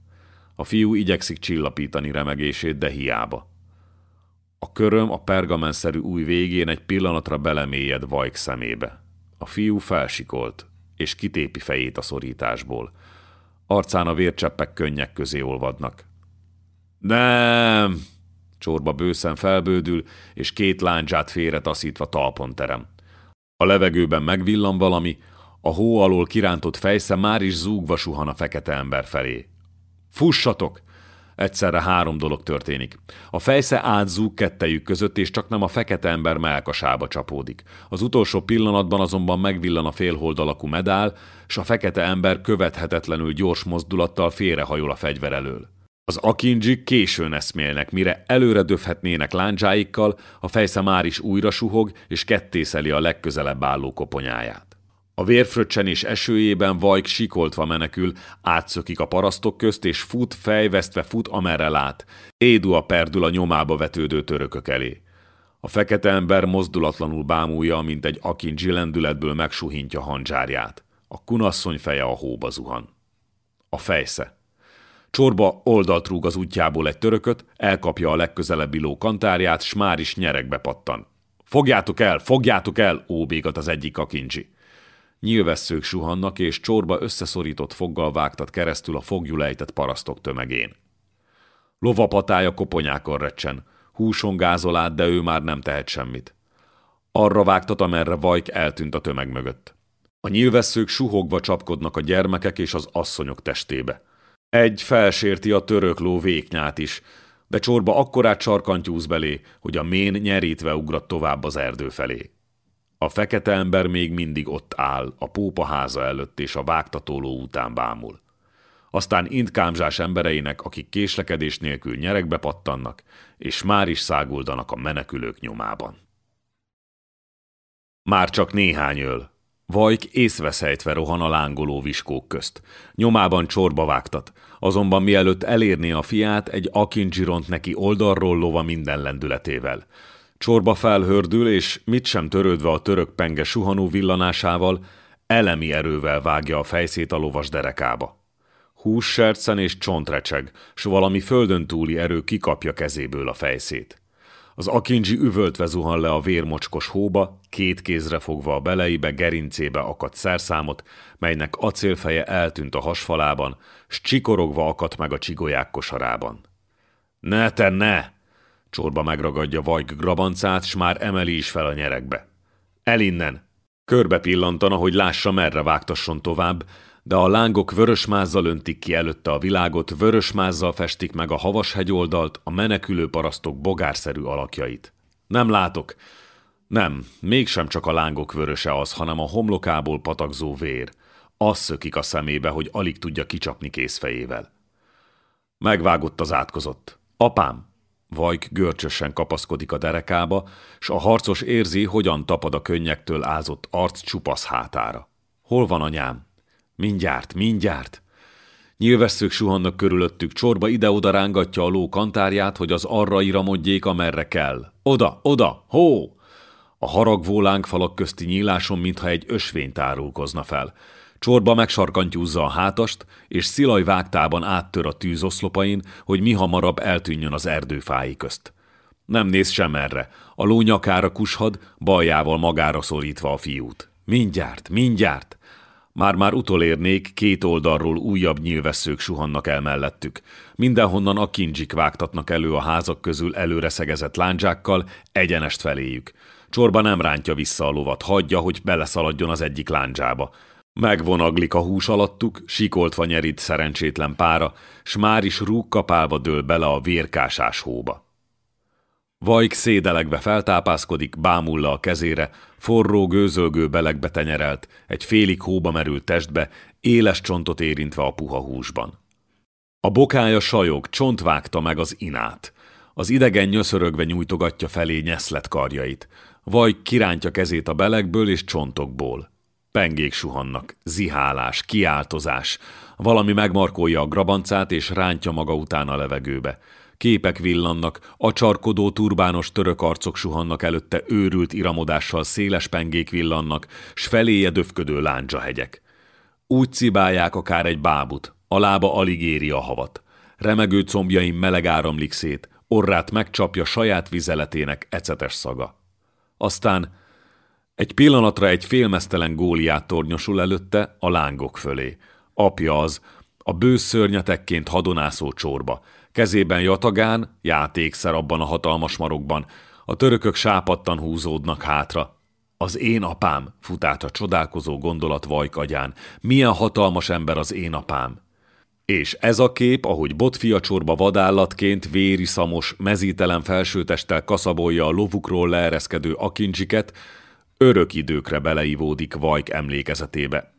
A fiú igyekszik csillapítani remegését, de hiába. A köröm a pergamenszerű új végén egy pillanatra belemélyed vajk szemébe. A fiú felsikolt, és kitépi fejét a szorításból. Arcán a vércseppek könnyek közé olvadnak. Nem! Csorba bőszen felbődül, és két láncsát félretaszítva talpon terem. A levegőben megvillan valami, a hó alól kirántott fejsze már is zúgva suhan a fekete ember felé. Fussatok! Egyszerre három dolog történik. A fejsze átzúg kettejük között, és csak nem a fekete ember melkasába csapódik. Az utolsó pillanatban azonban megvillan a félhold alakú medál, s a fekete ember követhetetlenül gyors mozdulattal félrehajol a fegyver elől. Az akindzsik későn eszmélnek, mire előre döfhetnének láncsáikkal, a fejsze már is újra suhog, és kettészeli a legközelebb álló koponyáját. A vérfröccsenés esőjében Vajk sikoltva menekül, átszökik a parasztok közt, és fut, fejvesztve fut, amerre lát. a perdül a nyomába vetődő törökök elé. A fekete ember mozdulatlanul bámulja, mint egy akincsi lendületből megsuhintja handzsárját. A kunasszony feje a hóba zuhan. A fejsze. Csorba oldalt rúg az útjából egy törököt, elkapja a legközelebbi ló kantárját, s már is nyerekbe pattan. Fogjátok el, fogjátok el, óbégat az egyik akincsi. Nyilvesszők suhannak, és csorba összeszorított foggal vágtat keresztül a fogjulejtett parasztok tömegén. Lovapatája koponyákon recsen, húson gázol át, de ő már nem tehet semmit. Arra vágtat, amerre Vajk eltűnt a tömeg mögött. A nyilvesszők suhogva csapkodnak a gyermekek és az asszonyok testébe. Egy felsérti a török ló véknyát is, de csorba akkorát sarkantyúz belé, hogy a mén nyerítve ugrat tovább az erdő felé. A fekete ember még mindig ott áll, a pópa háza előtt és a vágtatóló után bámul. Aztán intkámzsás embereinek, akik késlekedés nélkül nyerekbe pattannak, és már is száguldanak a menekülők nyomában. Már csak néhány öl. Vajk észveszejtve rohan a lángoló viskók közt. Nyomában csorba vágtat, azonban mielőtt elérné a fiát, egy akincsiront neki oldalról lova minden lendületével. Csorba felhördül, és mit sem törődve a török penge suhanó villanásával, elemi erővel vágja a fejszét a lovas derekába. Hússercen és csontrecseg, s valami földön túli erő kikapja kezéből a fejszét. Az akindzsi üvöltve zuhan le a vérmocskos hóba, két kézre fogva a beleibe, gerincébe akadt szerszámot, melynek acélfeje eltűnt a hasfalában, s csikorogva akadt meg a csigolyák kosarában. Ne te ne! Csorba megragadja Vajk grabancát, s már emeli is fel a nyerekbe. El innen! Körbe pillantana, hogy lássa, merre vágtasson tovább, de a lángok vörösmázzal öntik ki előtte a világot, vörösmázzal festik meg a havas hegyoldalt, a menekülő parasztok bogárszerű alakjait. Nem látok. Nem, mégsem csak a lángok vöröse az, hanem a homlokából patakzó vér. Az szökik a szemébe, hogy alig tudja kicsapni készfejével. Megvágott az átkozott. Apám! Vajk görcsösen kapaszkodik a derekába, s a harcos érzi, hogyan tapad a könnyektől ázott arc csupasz hátára. Hol van anyám? Mindjárt, mindjárt! Nyilvesszők suhannak körülöttük, csorba ide-oda rángatja a ló kantárját, hogy az arra iramodjék, amerre kell. Oda, oda, hó! A haragvó lángfalak közti nyíláson, mintha egy ösvény tárulkozna fel. Csorba megsarkantyúzza a hátast, és szilaj vágtában áttör a tűz oszlopain, hogy mi hamarabb eltűnjön az erdőfái közt. Nem néz sem erre. A ló nyakára kushad, baljával magára szorítva a fiút. Mindjárt, mindjárt! Már-már utolérnék, két oldalról újabb nyilvesszők suhannak el mellettük. Mindenhonnan a kincsik vágtatnak elő a házak közül előre szegezett lándzsákkal, egyenest feléjük. Csorba nem rántja vissza a lovat, hagyja, hogy beleszaladjon az egyik lándzsába. Megvonaglik a hús alattuk, sikoltva nyerít szerencsétlen pára, s már is rúgkapálva dől bele a vérkásás hóba. Vajk szédelegve feltápászkodik, bámulla a kezére, forró, gőzölgő belegbe tenyerelt, egy félig hóba merült testbe, éles csontot érintve a puha húsban. A bokája sajog, csont vágta meg az inát. Az idegen nyöszörögve nyújtogatja felé nyeszlet karjait. Vajk kirántja kezét a belegből és csontokból. Pengék suhannak, zihálás, kiáltozás. Valami megmarkolja a grabancát és rántja maga után a levegőbe. Képek villannak, a csarkodó turbános török arcok suhannak előtte őrült iramodással széles pengék villannak, s feléje döfködő hegyek. Úgy cibálják akár egy bábut, a lába alig éri a havat. Remegő combjaim meleg áramlik szét, orrát megcsapja saját vizeletének ecetes szaga. Aztán egy pillanatra egy félmeztelen góliát tornyosul előtte a lángok fölé. Apja az, a bősz szörnyetekként hadonászó csorba. Kezében jatagán, játékszer abban a hatalmas marokban. A törökök sápattan húzódnak hátra. Az én apám, fut át a csodálkozó gondolat vajkagyán. Milyen hatalmas ember az én apám. És ez a kép, ahogy botfiacsorba vadállatként véri szamos, mezítelen felsőtesttel kaszabolja a lovukról leereszkedő akincsiket, örök időkre beleivódik Vajk emlékezetébe.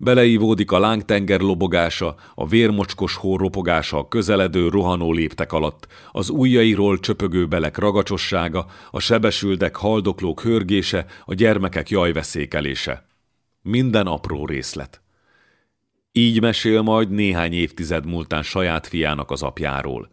Beleívódik a lángtenger lobogása, a vérmocskos hó ropogása a közeledő, rohanó léptek alatt, az ujjairól csöpögő belek ragacsossága, a sebesüldek, haldoklók hörgése, a gyermekek jajveszékelése. Minden apró részlet. Így mesél majd néhány évtized múltán saját fiának az apjáról.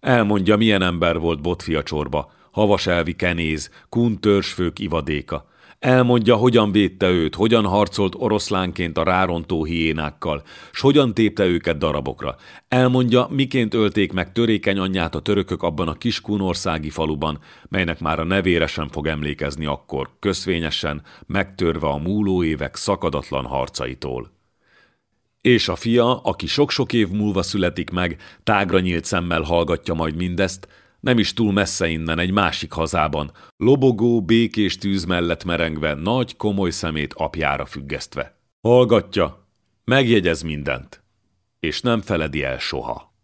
Elmondja, milyen ember volt botfia csorba, havaselvi kenéz, kuntörsfők ivadéka, Elmondja, hogyan védte őt, hogyan harcolt oroszlánként a rárontó hiénákkal, s hogyan tépte őket darabokra. Elmondja, miként ölték meg törékeny anyját a törökök abban a kis kunországi faluban, melynek már a nevére sem fog emlékezni akkor, köszvényesen, megtörve a múló évek szakadatlan harcaitól. És a fia, aki sok-sok év múlva születik meg, tágra nyílt szemmel hallgatja majd mindezt, nem is túl messze innen, egy másik hazában, lobogó, békés tűz mellett merengve, nagy, komoly szemét apjára függesztve. Hallgatja, megjegyez mindent, és nem feledi el soha.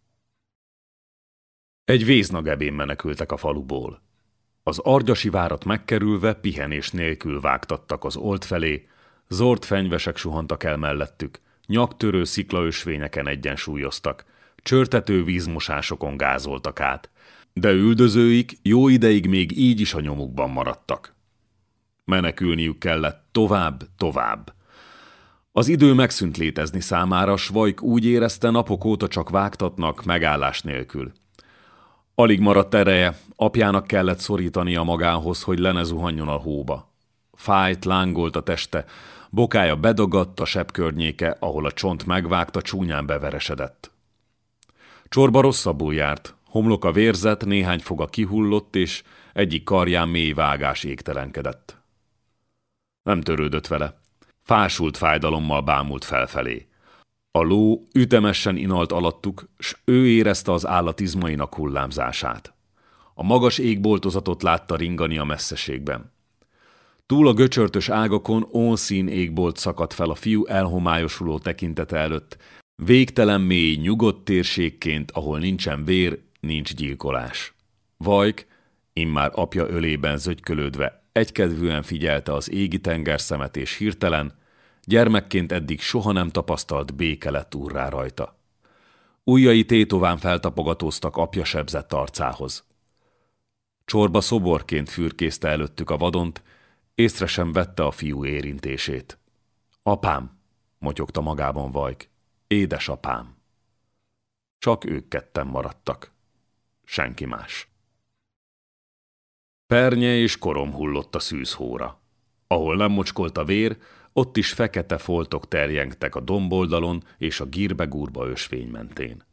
Egy véznagebén menekültek a faluból. Az argyasi várat megkerülve pihenés nélkül vágtattak az old felé, zord fenyvesek suhantak el mellettük, nyaktörő sziklaösvényeken egyensúlyoztak, csörtető vízmosásokon gázoltak át, de üldözőik jó ideig még így is a nyomukban maradtak. Menekülniük kellett tovább, tovább. Az idő megszűnt létezni számára, Svajk úgy érezte, napok óta csak vágtatnak, megállás nélkül. Alig maradt ereje, apjának kellett szorítania magához, hogy le ne a hóba. Fájt, lángolt a teste, bokája bedagadt, a sebb környéke, ahol a csont megvágta, csúnyán beveresedett. Csorba rosszabbul járt, Homloka vérzett, néhány foga kihullott, és egyik karján mély vágás égtelenkedett. Nem törődött vele. Fásult fájdalommal bámult felfelé. A ló ütemesen inalt alattuk, s ő érezte az állatizmainak hullámzását. A magas égboltozatot látta ringani a messzeségben. Túl a göcsörtös ágakon ónszín égbolt szakadt fel a fiú elhomályosuló tekintete előtt, végtelen mély, nyugodt térségként, ahol nincsen vér, nincs gyilkolás. Vajk, immár apja ölében zögykölődve, egykedvűen figyelte az égi tengerszemet és hirtelen, gyermekként eddig soha nem tapasztalt béke lett úrrá rajta. Újjai tétován feltapogatóztak apja sebzett arcához. Csorba szoborként fürkészte előttük a vadont, észre sem vette a fiú érintését. Apám, motyogta magában Vajk, édesapám. Csak ők ketten maradtak. Senki más. Pernye és korom hullott a szűzhóra. Ahol nem mocskolt a vér, ott is fekete foltok terjengtek a domboldalon és a gírbe-gúrba ösvény mentén.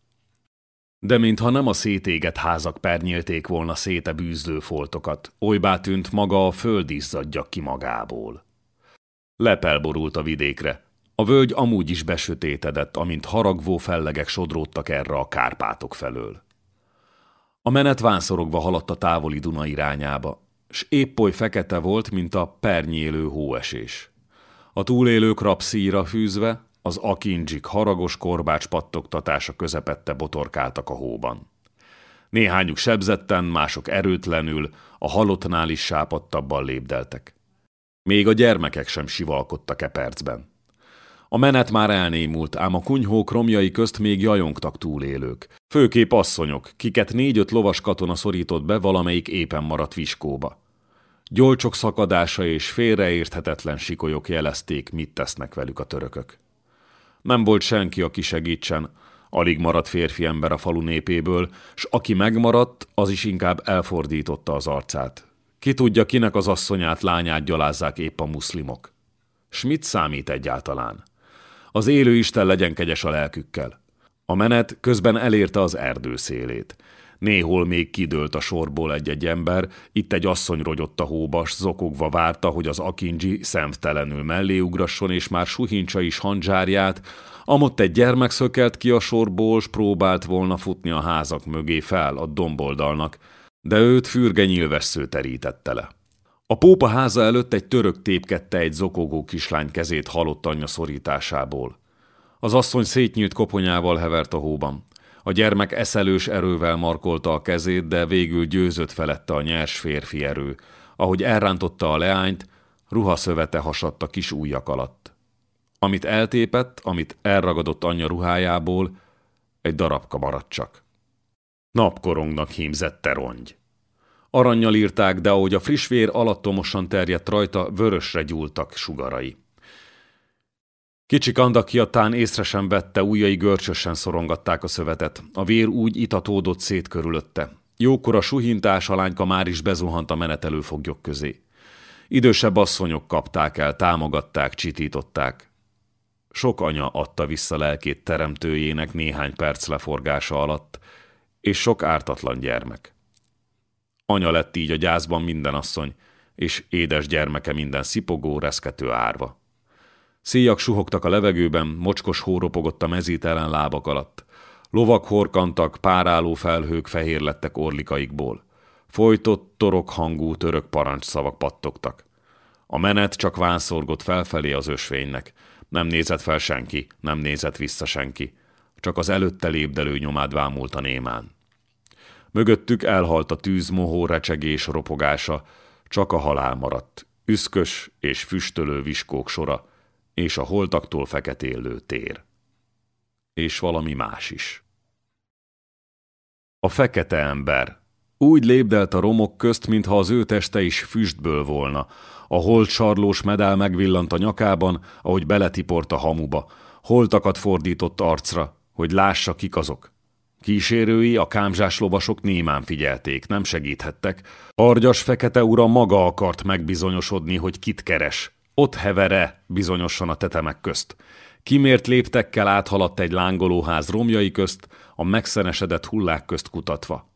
De mintha nem a szétégett házak pernyélték volna széte bűzlő foltokat, olybá tűnt maga a föld izzadja ki magából. Lepelborult a vidékre. A völgy amúgy is besötétedett, amint haragvó fellegek sodródtak erre a Kárpátok felől. A menet vánszorogva haladt a távoli Duna irányába, s épp oly fekete volt, mint a pernyélő hóesés. A túlélők rapszíra fűzve, az akincsik haragos korbács pattogtatása közepette botorkáltak a hóban. Néhányuk sebzetten, mások erőtlenül, a halottnál is sápadtabban lépdeltek. Még a gyermekek sem sivalkodtak e percben. A menet már elnémult, ám a kunyhók romjai közt még jajongtak túlélők. Főképp asszonyok, kiket négy-öt lovas katona szorított be valamelyik éppen maradt viskóba. Gyolcsok szakadása és félreérthetetlen sikolyok jelezték, mit tesznek velük a törökök. Nem volt senki, aki segítsen, alig maradt férfi ember a falu népéből, s aki megmaradt, az is inkább elfordította az arcát. Ki tudja, kinek az asszonyát, lányát gyalázzák épp a muszlimok. S mit számít egyáltalán? Az élő Isten legyen kegyes a lelkükkel. A menet közben elérte az erdő szélét. Néhol még kidőlt a sorból egy-egy ember, itt egy asszony rogyott a hóbas, zokogva várta, hogy az akinji szemtelenül mellé ugrasson, és már suhincsa is handzsárját, amott egy gyermek szökelt ki a sorból, s próbált volna futni a házak mögé fel a domboldalnak, de őt fürge nyilvessző terítette le. A pópa háza előtt egy török tépkedte egy zokogó kislány kezét halott anyja szorításából. Az asszony szétnyílt koponyával hevert a hóban. A gyermek eszelős erővel markolta a kezét, de végül győzött felette a nyers férfi erő. Ahogy elrántotta a leányt, ruhaszövete hasadt a kis ujjak alatt. Amit eltépett, amit elragadott anyja ruhájából, egy darabka maradt csak. Napkorongnak hímzett rongy. Aranyjal írták, de ahogy a friss vér alattomosan terjedt rajta, vörösre gyúltak sugarai. Kicsi kandakiatán észre sem vette, ujjai görcsösen szorongatták a szövetet. A vér úgy itatódott szét körülötte. Jókora suhintás alányka már is bezuhant a menetelő foglyok közé. Idősebb asszonyok kapták el, támogatták, csitították. Sok anya adta vissza lelkét teremtőjének néhány perc leforgása alatt, és sok ártatlan gyermek. Anya lett így a gyászban minden asszony, és édes gyermeke minden szipogó, reszkető árva. Szíjak suhogtak a levegőben, mocskos hóropogott a mezítelen lábak alatt. Lovak horkantak, páráló felhők fehér lettek orlikaikból. Folytott, torok hangú török parancsszavak pattogtak. A menet csak vánszorgott felfelé az ösvénynek. Nem nézett fel senki, nem nézett vissza senki. Csak az előtte lépdelő nyomád vámult a némán. Mögöttük elhalt a tűz mohó recsegés ropogása, csak a halál maradt, üszkös és füstölő viskók sora, és a holtaktól feketélő tér. És valami más is. A fekete ember. Úgy lépdelt a romok közt, mintha az ő teste is füstből volna. A holt sarlós medál megvillant a nyakában, ahogy beletiport a hamuba. Holtakat fordított arcra, hogy lássa kik azok. Kísérői, a kámzsás lovasok némán figyelték, nem segíthettek. Argyas fekete ura maga akart megbizonyosodni, hogy kit keres. Ott hevere bizonyosan a tetemek közt. Kimért léptekkel áthaladt egy lángolóház romjai közt, a megszenesedett hullák közt kutatva.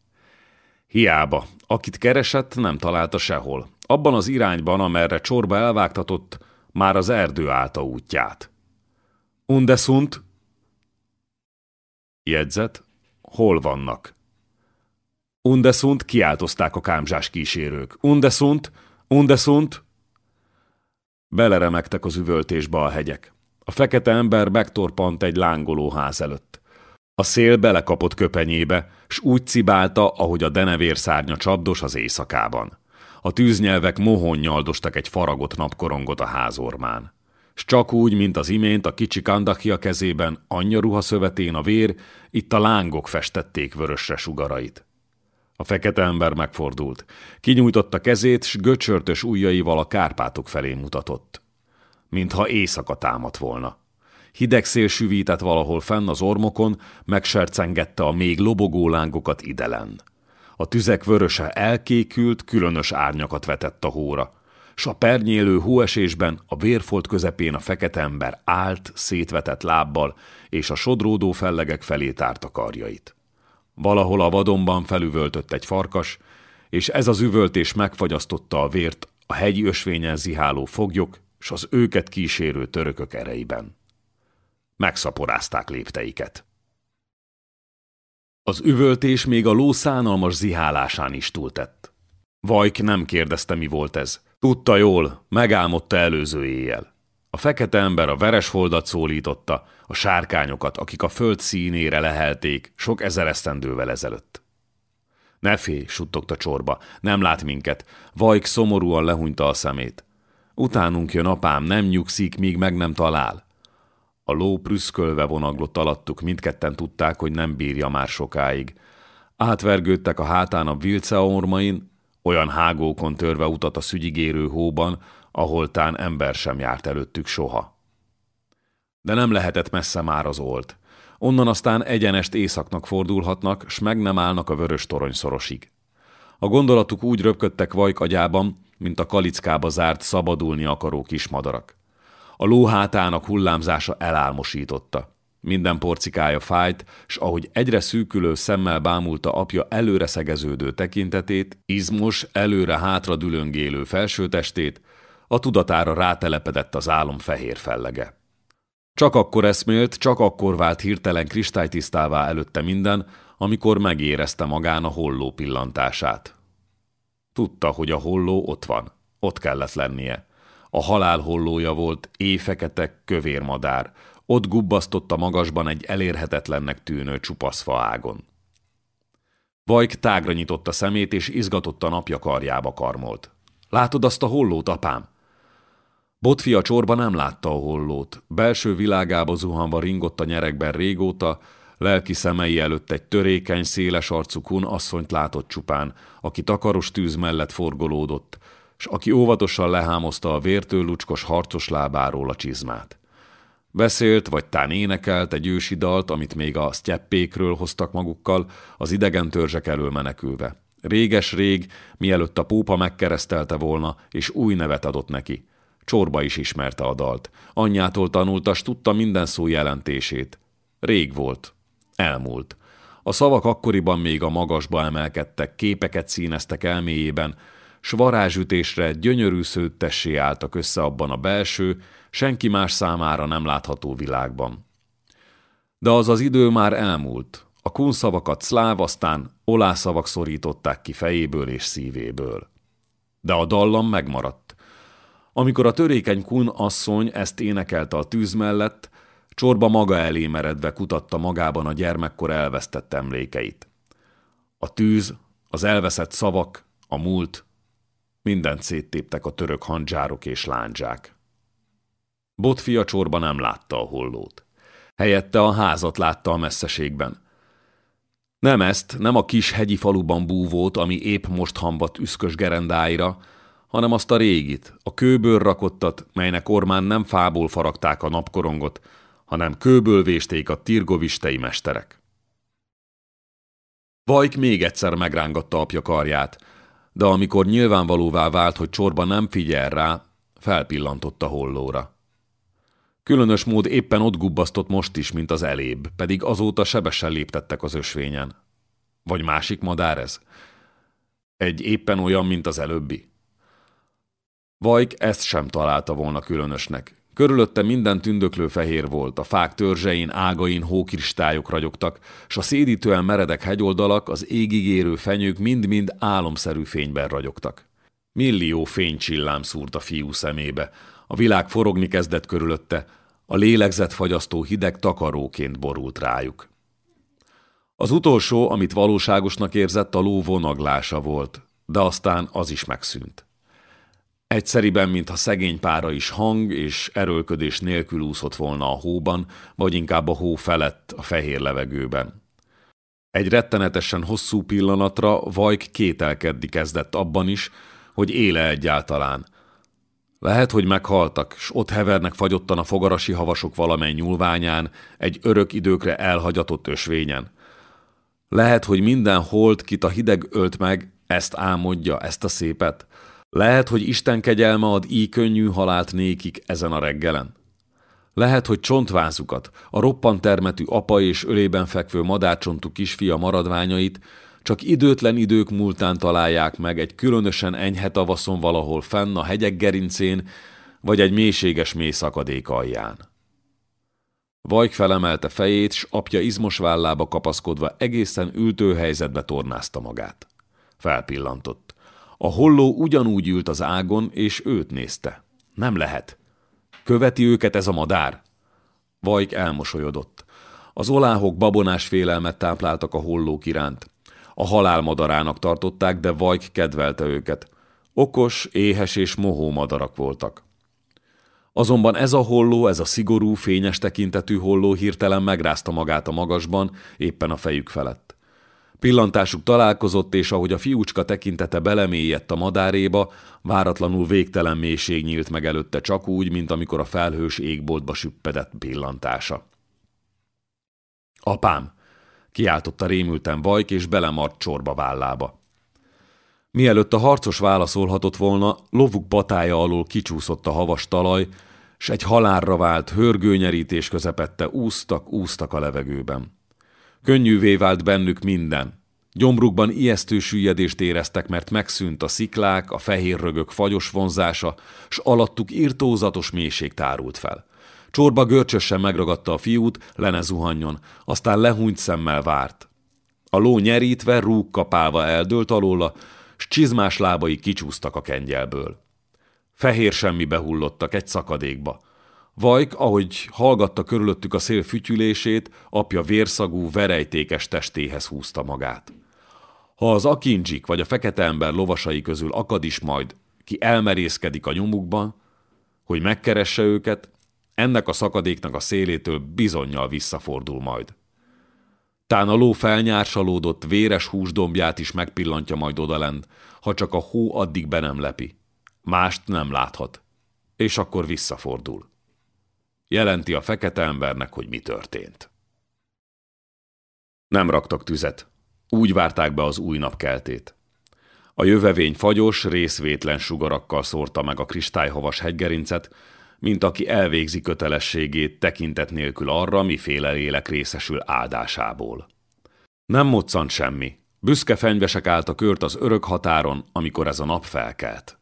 Hiába, akit keresett, nem találta sehol. Abban az irányban, amerre csorba elvágtatott, már az erdő állta útját. Undeszunt? Jegyzet, hol vannak? Undeszunt kiáltozták a kámzsás kísérők. Undeszunt, Undeszunt, Beleremegtek az üvöltésbe a hegyek. A fekete ember megtorpant egy lángoló ház előtt. A szél belekapott köpenyébe, s úgy cibálta, ahogy a denevér szárnya csapdos az éjszakában. A tűznyelvek mohon nyaldostak egy faragott napkorongot a házormán. S csak úgy, mint az imént a kicsi kandachia kezében, anyja ruha szövetén a vér, itt a lángok festették vörösre sugarait. A fekete ember megfordult. Kinyújtotta kezét, s göcsörtös ujjaival a Kárpátok felé mutatott. Mintha éjszaka támadt volna. Hideg szél süvített valahol fenn az ormokon, megsercengette a még lobogó lángokat idelen. A tüzek vöröse elkékült, különös árnyakat vetett a hóra. S a pernyélő hóesésben a vérfolt közepén a fekete ember állt, szétvetett lábbal, és a sodródó fellegek felé tárta karjait. Valahol a vadonban felüvöltött egy farkas, és ez az üvöltés megfagyasztotta a vért a hegyi ösvényen ziháló foglyok s az őket kísérő törökök ereiben. Megszaporázták lépteiket. Az üvöltés még a ló szánalmas zihálásán is túltett. Vajk nem kérdezte, mi volt ez. Tudta jól, megálmodta előző éjjel. A fekete ember a veres holdat szólította, a sárkányokat, akik a föld színére lehelték sok ezer esztendővel ezelőtt. Ne félj, suttogta csorba, nem lát minket. Vajk szomorúan lehúnyta a szemét. Utánunk jön apám, nem nyugszik, míg meg nem talál. A ló prüszkölve vonaglott alattuk, mindketten tudták, hogy nem bírja már sokáig. Átvergődtek a hátán a vilce olyan hágókon törve utat a szügyigérő hóban, ahol tán ember sem járt előttük soha. De nem lehetett messze már az olt. Onnan aztán egyenest északnak fordulhatnak, s meg nem állnak a vörös torony szorosig. A gondolatuk úgy röpködtek Vajk agyában, mint a kalickába zárt, szabadulni akaró kismadarak. A ló hátának hullámzása elálmosította. Minden porcikája fájt, s ahogy egyre szűkülő szemmel bámulta apja előre szegeződő tekintetét, izmos, előre-hátra dülöngélő felsőtestét, a tudatára rátelepedett az álom fehér fellege. Csak akkor eszmélt, csak akkor vált hirtelen kristálytisztává előtte minden, amikor megérezte magán a holló pillantását. Tudta, hogy a holló ott van. Ott kellett lennie. A halál hollója volt, éjfekete kövér madár. Ott gubbasztotta magasban egy elérhetetlennek tűnő csupasz ágon. Vajk tágra nyitotta szemét, és izgatotta napja karjába karmolt. Látod azt a hollót, apám? Botfi a csorba nem látta a hollót. Belső világába zuhanva ringott a nyerekben régóta, Lelki szemei előtt egy törékeny, széles arcú kun asszonyt látott csupán, aki takaros tűz mellett forgolódott, s aki óvatosan lehámozta a vértől lucskos harcos lábáról a csizmát. Beszélt, vagy tán énekelt egy ősi dalt, amit még a sztyeppékről hoztak magukkal, az idegen törzsek elől menekülve. Réges-rég, mielőtt a pópa megkeresztelte volna, és új nevet adott neki. Csorba is ismerte a dalt. Anyjától tanulta, s tudta minden szó jelentését. Rég volt, Elmúlt. A szavak akkoriban még a magasba emelkedtek, képeket színeztek elméjében, s varázsütésre gyönyörű szőttessé álltak össze abban a belső, senki más számára nem látható világban. De az az idő már elmúlt. A kunszavakat szláv, aztán olászavak szorították ki fejéből és szívéből. De a dallam megmaradt. Amikor a törékeny kun asszony ezt énekelte a tűz mellett, Csorba maga elé meredve kutatta magában a gyermekkor elvesztett emlékeit. A tűz, az elveszett szavak, a múlt, mindent széttéptek a török handzsárok és lándzsák. Botfia csorba nem látta a hollót. Helyette a házat látta a messzeségben. Nem ezt, nem a kis hegyi faluban búvót, ami épp most hambat üszkös gerendáira, hanem azt a régit, a kőből rakottat, melynek ormán nem fából faragták a napkorongot, hanem kőből vésték a tirgovistei mesterek. Vajk még egyszer megrángatta apja karját, de amikor nyilvánvalóvá vált, hogy csorba nem figyel rá, felpillantott a hollóra. Különös mód éppen ott gubbasztott most is, mint az elébb, pedig azóta sebesen léptettek az ösvényen. Vagy másik madár ez? Egy éppen olyan, mint az előbbi? Vajk ezt sem találta volna különösnek, Körülötte minden tündöklő fehér volt, a fák törzsein, ágain hókristályok ragyogtak, s a szédítően meredek hegyoldalak, az égig érő fenyők mind-mind álomszerű fényben ragyogtak. Millió fénycsillám szúrt a fiú szemébe, A világ forogni kezdett körülötte, a lélegzetfagyasztó hideg takaróként borult rájuk. Az utolsó, amit valóságosnak érzett, a ló vonaglása volt, de aztán az is megszűnt. Egyszeriben, mintha szegény pára is hang és erőlködés nélkül úszott volna a hóban, vagy inkább a hó felett a fehér levegőben. Egy rettenetesen hosszú pillanatra Vajk kételkedni kezdett abban is, hogy éle egyáltalán. Lehet, hogy meghaltak, s ott hevernek fagyottan a fogarasi havasok valamely nyúlványán, egy örök időkre elhagyatott ösvényen. Lehet, hogy minden hold, kit a hideg ölt meg, ezt álmodja, ezt a szépet. Lehet, hogy Isten kegyelme ad így könnyű halált nékik ezen a reggelen. Lehet, hogy csontvázukat, a roppant termetű apa és ölében fekvő madárcsontú kisfia maradványait csak időtlen idők múltán találják meg egy különösen enyhe tavaszon valahol fenn a hegyek gerincén, vagy egy mélységes mély szakadék alján. Vajk felemelte fejét, s apja izmos vállába kapaszkodva egészen ültő helyzetbe tornázta magát. Felpillantott. A holló ugyanúgy ült az ágon, és őt nézte. Nem lehet. Követi őket ez a madár? Vajk elmosolyodott. Az oláhok babonás félelmet tápláltak a hollók iránt. A halál madarának tartották, de Vajk kedvelte őket. Okos, éhes és mohó madarak voltak. Azonban ez a holló, ez a szigorú, fényes tekintetű holló hirtelen megrázta magát a magasban, éppen a fejük felett. Pillantásuk találkozott, és ahogy a fiúcska tekintete belemélyedt a madáréba, váratlanul végtelen mélység nyílt meg előtte csak úgy, mint amikor a felhős égboltba süppedett pillantása. Apám! Kiáltotta rémülten Vajk, és belemart csorba vállába. Mielőtt a harcos válaszolhatott volna, lovuk batája alól kicsúszott a havas talaj, s egy halálra vált hörgőnyerítés közepette úsztak, úsztak a levegőben. Könnyűvé vált bennük minden. Gyomrukban ijesztő süllyedést éreztek, mert megszűnt a sziklák, a fehér rögök fagyos vonzása, s alattuk irtózatos mélység tárult fel. Csorba görcsösen megragadta a fiút, le ne zuhanjon, aztán lehúnyt szemmel várt. A ló nyerítve, rúg kapálva eldőlt alóla, s csizmás lábai kicsúsztak a kengyelből. Fehér semmi behullottak egy szakadékba. Vajk, ahogy hallgatta körülöttük a szél fütyülését, apja vérszagú, verejtékes testéhez húzta magát. Ha az akincsik vagy a fekete ember lovasai közül akad is majd, ki elmerészkedik a nyomukban, hogy megkeresse őket, ennek a szakadéknak a szélétől bizonyal visszafordul majd. Tán a ló felnyársalódott, véres húsdombját is megpillantja majd odalent, ha csak a hó addig be nem lepi. Mást nem láthat. És akkor visszafordul. Jelenti a fekete embernek, hogy mi történt. Nem raktak tüzet. Úgy várták be az új napkeltét. A jövevény fagyos, részvétlen sugarakkal szórta meg a kristályhavas hegygerincet, mint aki elvégzi kötelességét tekintet nélkül arra, miféle lélek részesül áldásából. Nem moccant semmi. Büszke fenyvesek állt a kört az örök határon, amikor ez a nap felkelt.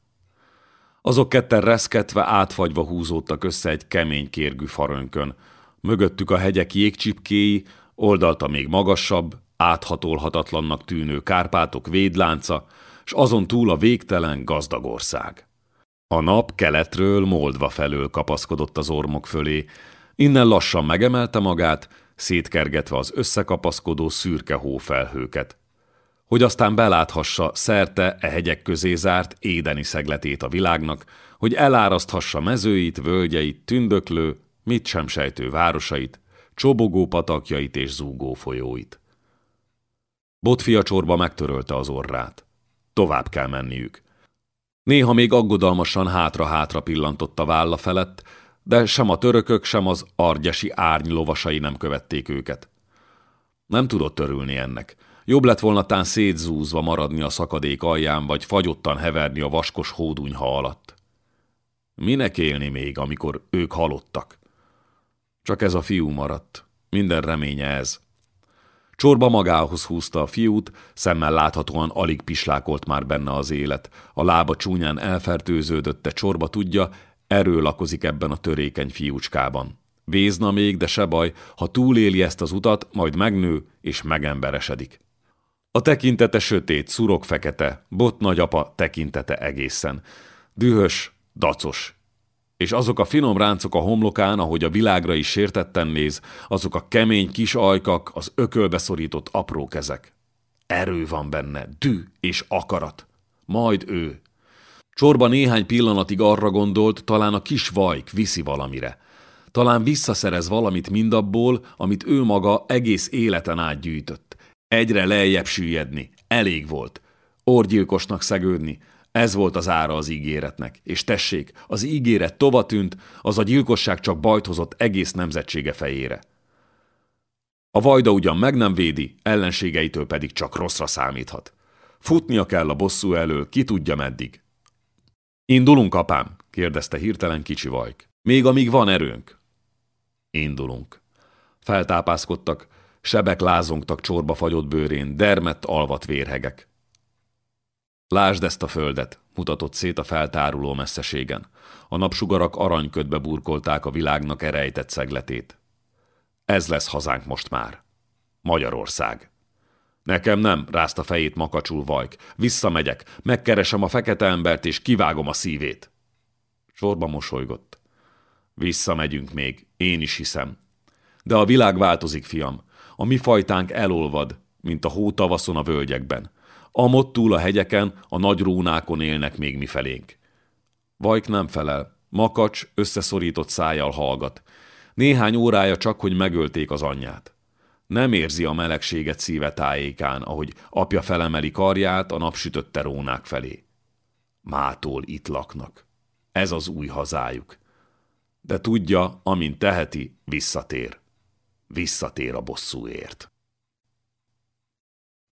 Azok ketten reszketve, átfagyva húzódtak össze egy kemény kérgű farönkön. Mögöttük a hegyek jégcsipkéi, oldalta még magasabb, áthatolhatatlannak tűnő Kárpátok védlánca, s azon túl a végtelen gazdag ország. A nap keletről Moldva felől kapaszkodott az ormok fölé, innen lassan megemelte magát, szétkergetve az összekapaszkodó szürke hófelhőket. Hogy aztán beláthassa szerte e hegyek közé zárt édeni szegletét a világnak, hogy eláraszthassa mezőit, völgyeit, tündöklő, mit sem sejtő városait, csobogó patakjait és zúgó folyóit. Botfia csorba megtörölte az orrát. Tovább kell menniük. Néha még aggodalmasan hátra-hátra pillantott a válla felett, de sem a törökök, sem az argyesi árny lovasai nem követték őket. Nem tudott örülni ennek. Jobb lett volna tán szétzúzva maradni a szakadék alján, vagy fagyottan heverni a vaskos hódunyha alatt. Minek élni még, amikor ők halottak? Csak ez a fiú maradt. Minden reménye ez. Csorba magához húzta a fiút, szemmel láthatóan alig pislákolt már benne az élet. A lába csúnyán elfertőződött, de csorba tudja, erő lakozik ebben a törékeny fiúcskában. Vézna még, de se baj, ha túléli ezt az utat, majd megnő és megemberesedik. A tekintete sötét, szurok fekete, bot nagyapa tekintete egészen. Dühös, dacos, és azok a finom ráncok a homlokán, ahogy a világra is sértetten néz, azok a kemény kis ajkak, az ökölbe szorított apró kezek. Erő van benne, dű és akarat. Majd ő. Csorba néhány pillanatig arra gondolt, talán a kis vajk viszi valamire. Talán visszaszerez valamit mindabból, amit ő maga egész életen át gyűjtött. Egyre lejjebb süllyedni. Elég volt. Orgyilkosnak szegődni. Ez volt az ára az ígéretnek. És tessék, az ígéret tova tűnt, az a gyilkosság csak bajt hozott egész nemzetsége fejére. A vajda ugyan meg nem védi, ellenségeitől pedig csak rosszra számíthat. Futnia kell a bosszú elől, ki tudja meddig. Indulunk, apám? kérdezte hirtelen kicsi vajk. Még amíg van erőnk. Indulunk. Feltápászkodtak, sebek lázongtak csorba fagyott bőrén, dermett alvat vérhegek. Lásd ezt a földet, mutatott szét a feltáruló messzeségen. A napsugarak aranyködbe burkolták a világnak erejtett szegletét. Ez lesz hazánk most már. Magyarország. Nekem nem, rázta fejét makacsul Vajk. Visszamegyek, megkeresem a fekete embert, és kivágom a szívét. Sorba mosolygott. Visszamegyünk még, én is hiszem. De a világ változik, fiam. A mi fajtánk elolvad, mint a hó tavaszon a völgyekben. Amott túl a hegyeken, a nagy rónákon élnek még mi felénk. Vajk nem felel. Makacs összeszorított szájjal hallgat. Néhány órája csak, hogy megölték az anyját. Nem érzi a melegséget szíve tájékán, ahogy apja felemeli karját a napsütötte rónák felé. Mától itt laknak. Ez az új hazájuk. De tudja, amint teheti, visszatér. Visszatér a bosszúért.